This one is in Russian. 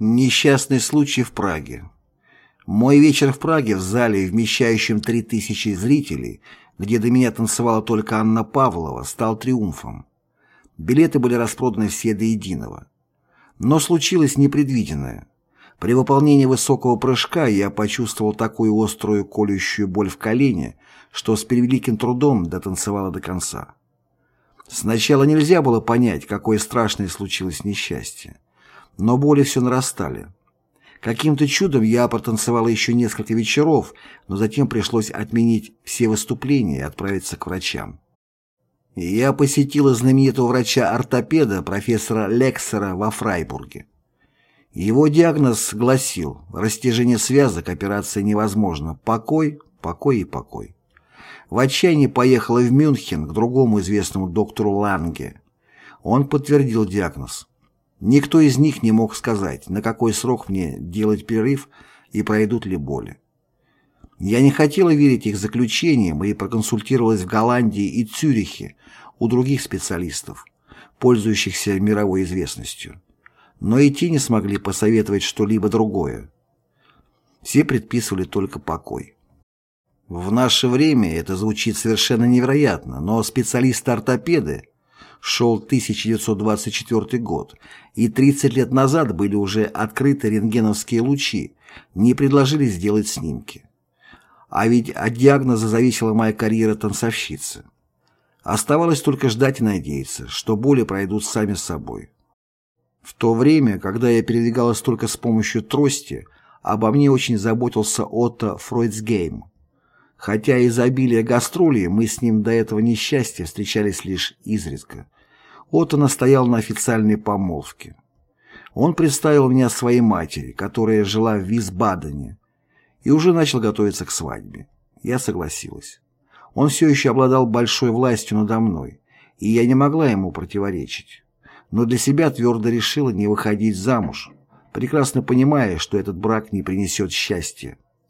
Несчастный случай в Праге. Мой вечер в Праге в зале, вмещающем 3000 зрителей, где до меня танцевала только Анна Павлова, стал триумфом. Билеты были распроданы все до единого. Но случилось непредвиденное. При выполнении высокого прыжка я почувствовал такую острую колющую боль в колене, что с превеликим трудом дотанцевала до конца. Сначала нельзя было понять, какое страшное случилось несчастье но боли все нарастали. Каким-то чудом я протанцевал еще несколько вечеров, но затем пришлось отменить все выступления и отправиться к врачам. Я посетила знаменитого врача-ортопеда профессора Лексера во Фрайбурге. Его диагноз гласил «растяжение связок, операция невозможна, покой, покой и покой». В отчаянии поехала в Мюнхен к другому известному доктору Ланге. Он подтвердил диагноз. Никто из них не мог сказать, на какой срок мне делать перерыв и пройдут ли боли. Я не хотела верить их заключениям и проконсультировалась в Голландии и Цюрихе у других специалистов, пользующихся мировой известностью. Но и те не смогли посоветовать что-либо другое. Все предписывали только покой. В наше время это звучит совершенно невероятно, но специалисты-ортопеды шел 1924 год, и 30 лет назад были уже открыты рентгеновские лучи, не предложили сделать снимки. А ведь от диагноза зависела моя карьера танцовщицы. Оставалось только ждать и надеяться, что боли пройдут сами собой. В то время, когда я передвигалась только с помощью трости, обо мне очень заботился Отто Фройцгейм. Хотя из-за обилия гастролей мы с ним до этого несчастья встречались лишь изредка. Отто настоял на официальной помолвке. Он представил меня своей матери, которая жила в Висбадене, и уже начал готовиться к свадьбе. Я согласилась. Он все еще обладал большой властью надо мной, и я не могла ему противоречить. Но для себя твердо решила не выходить замуж, прекрасно понимая, что этот брак не принесет счастья.